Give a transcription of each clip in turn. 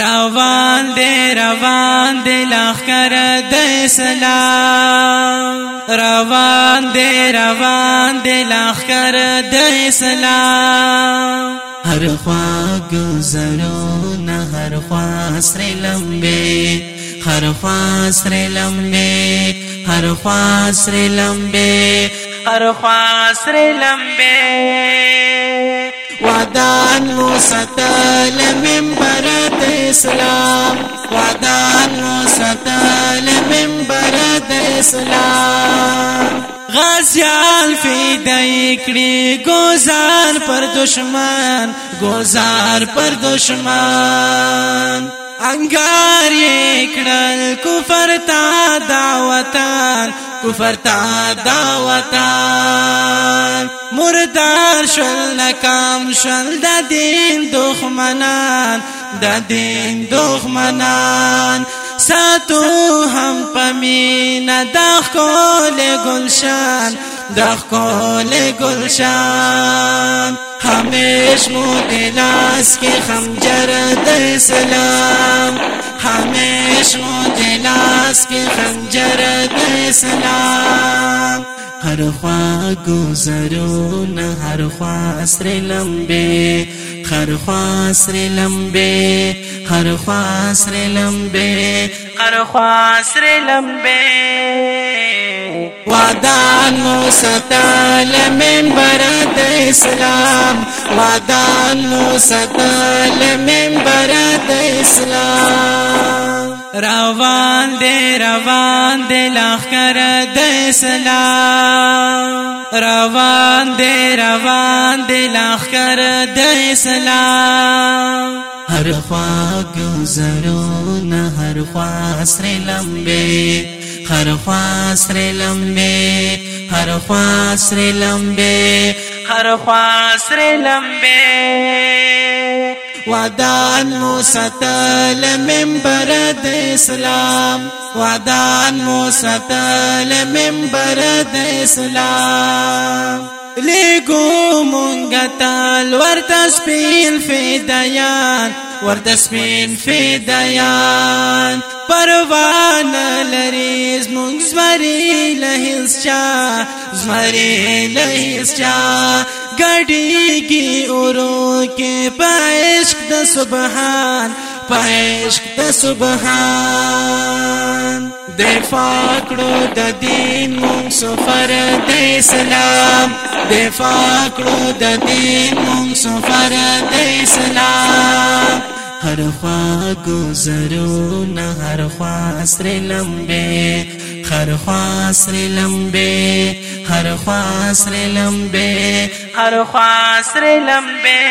روان دے روان دے لخر د اسلام روان دے روان دے لخر د اسلام هر خوا گزرو نه هر خوا سر لمبه هر خوا سر لمبه هر خوا سر لمبه هر خوا سر لمبه ودانو ستل ممبر تیسرا ودانو ستل ممبر اسلام گزیال فی دیکھی گزار پر دشمن گوزار پر دشمن انګار کړل کفر تا دعوتان کفر تا دعوتان مردار شل ناکام شل د دین دښمنان د دین دښمنان ساتو هم پمینه د خپل گلشان د خپل ګلشان همیش مو دلاس کې خنجر د سلام همیش مو دلاس کې خنجر د سلام هر خوا گزرون هر خوا سر لمبه هر خوا سر لمبه هر خوا سر لمبه هر خوا سر لمبه وادان مو ستال منبر د اسلام وادان مو ستال منبر د اسلام روان دے روان دے لخر د اسلام روان دے روان دے لخر د اسلام هر خوا گزرو نه هر خوا سر لمبه هر خواس ری لمبه هر خواس ری لمبه هر خواس ری لمبه ودان مو ستل منبر د اسلام ودان مو ستل منبر د اسلام لګو مونږ تل ورته سپین ورد سپین فدایان پروان لري زمونږ زمري له هیڅ چا زمري له هیڅ چا ګډيږي اورو کې پېشک د سبحان په عشق د سبحان د فاکړو د دین مون سفر د اسلام د فاکړو د دین مون سفر د اسلام هر خوا گزرو نه هر خوا سر لمبه هر خوا سر لمبه هر خوا سر لمبه هر خوا سر لمبه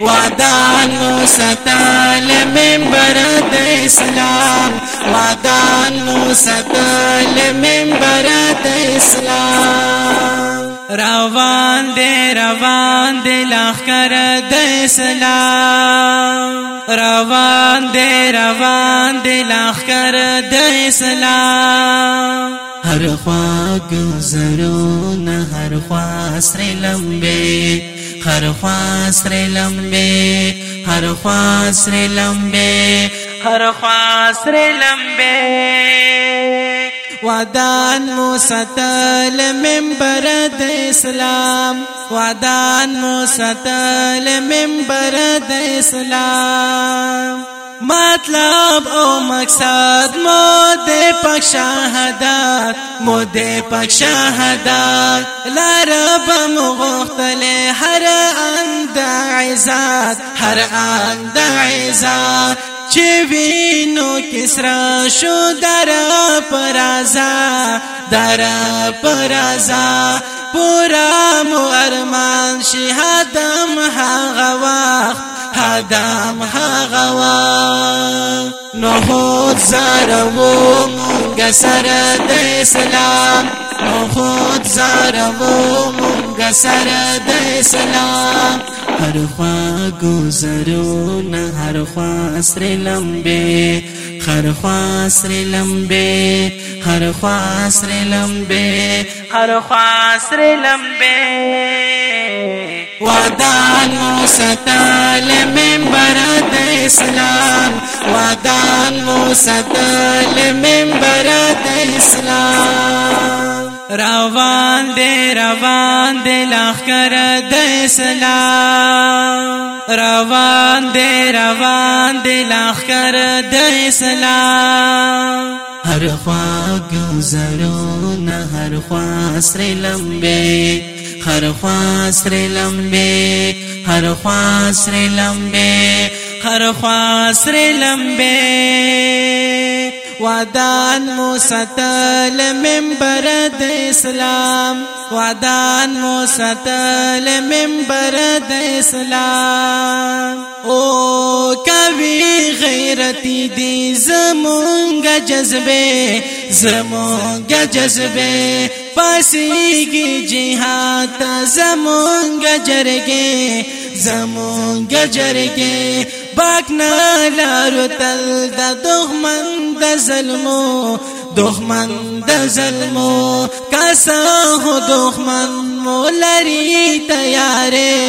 وادانو ستال منبر د اسلام وادانو ستال منبر د اسلام روان دې روان دې لخر د اسلام روان دې روان دې لخر د اسلام هر خوا گزرو نه هر خوا سر لمبه هر خواس ر لمبه هر خواس ر لمبه هر خواس ر لمبه وعدان مو ستل د اسلام وعدان مو ستل د اسلام مطلب او مقصد مو د پک شهادت مو د پک شهادت لرب مغختل هر اند عزت هر اند عزت چې وینو کسرا شو در پرازا درا پرازا پورا مو ارمان شي هدم هغه واخ هدم هغه وا نو زرو مونږ سره د اسلام نو گزارو مونږ سره د اسلام هر خوا گزارو نه هر خوا سر لمبه هر خوا سر لمبه هر خوا سر لمبه هر خوا سر لمبه وادان مو ستال منبر د اسلام وادان مو ستال منبر د اسلام روان دے روان دے لاخ کر دے سلام روان دے روان دے لاخ کر دے سلام هر خوا گوزرونه هر خوا سر لمبه هر خوا سر لمبه هر خوا سر لمبه هر خوا سر لمبه ودان موسطل منبر د اسلام ودان موسطل منبر د اسلام او کوي غیرتی دی زمونږ جذبه زمونږ جذبه پاسیږي جهاد زمونږ جرګي زمونږ جرګي باک نه لارو تل د دښمن د ظلمو دښمن د ظلمو کاسه هو دښمن مولري تیارې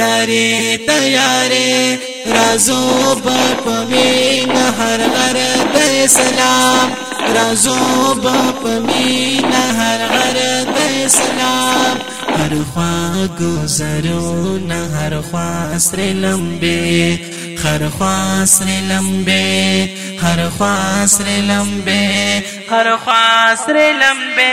لري تیارې رازو بپمین هر غر د اسلام رازو بپمین هر غر د اسلام هر خوا گزرو نه هر خوا سر لمبه خر خوا سر لمبه هر خواس لمبه هر خواس لمبه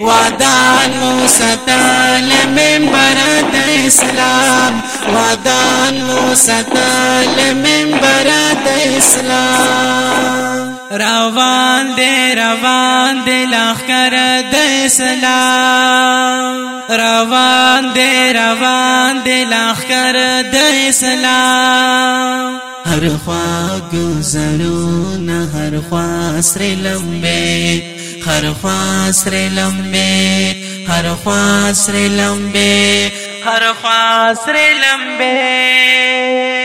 وادان مو ستال منبر د اسلام وادان مو ستال منبر د اسلام روان دې روان دې لخر د اسلام روان دې روان دې لخر د اسلام هر خوا گلزارونه هر خوا سر لمبه هر خوا سر لمبه هر خوا سر لمبه هر خوا سر لمبه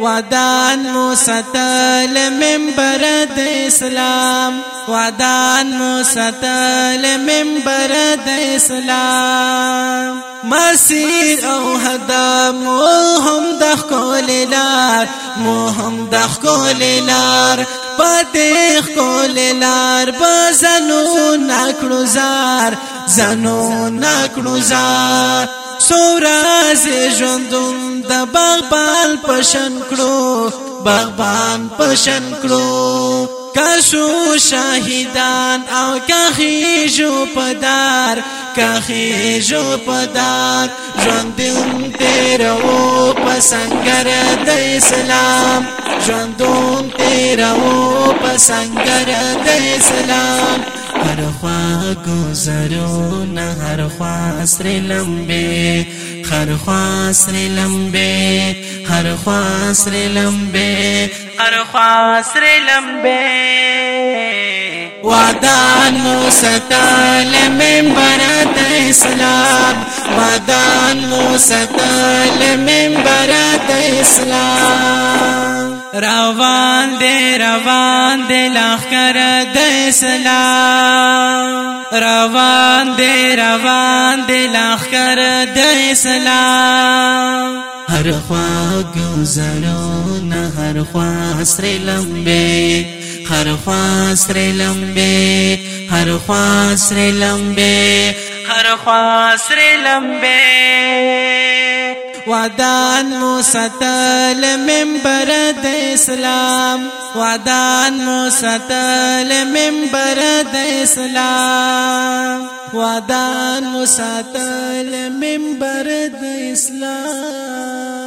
ودان تل منبر د اسلام ودان تل منبر د اسلام مسير او هدا مو هم د خپل مو هم د خپل لار پدې خپل بزنو نکړو زار زنو نکړو زار سوراز ژوندون د باغبان پشن کړو باغبان پشن کړو کاشو شاهدان او کاخی جو پدار کاخی جو پدار ژوند دې تیر او پسنګر د اسلام ژوندون تیرو پسنګر د اسلام هر خوا گزرو نه هر خوا سر لمبه هر خوا سر لمبه هر خوا سر لمبه هر خوا سر لمبه وادان مو ستال منبر د اسلام وادان مو ستال منبر د اسلام روان دے روان دے لخر د اسلام روان دے روان دے لخر د اسلام هر خوا گزرو نه هر خوا سر لمبه هر خوا سر لمبه هر خوا سر لمبه هر خوا سر لمبه ودان موسى تل منبر د اسلام ودان موسى تل منبر د اسلام ودان موسى تل منبر د اسلام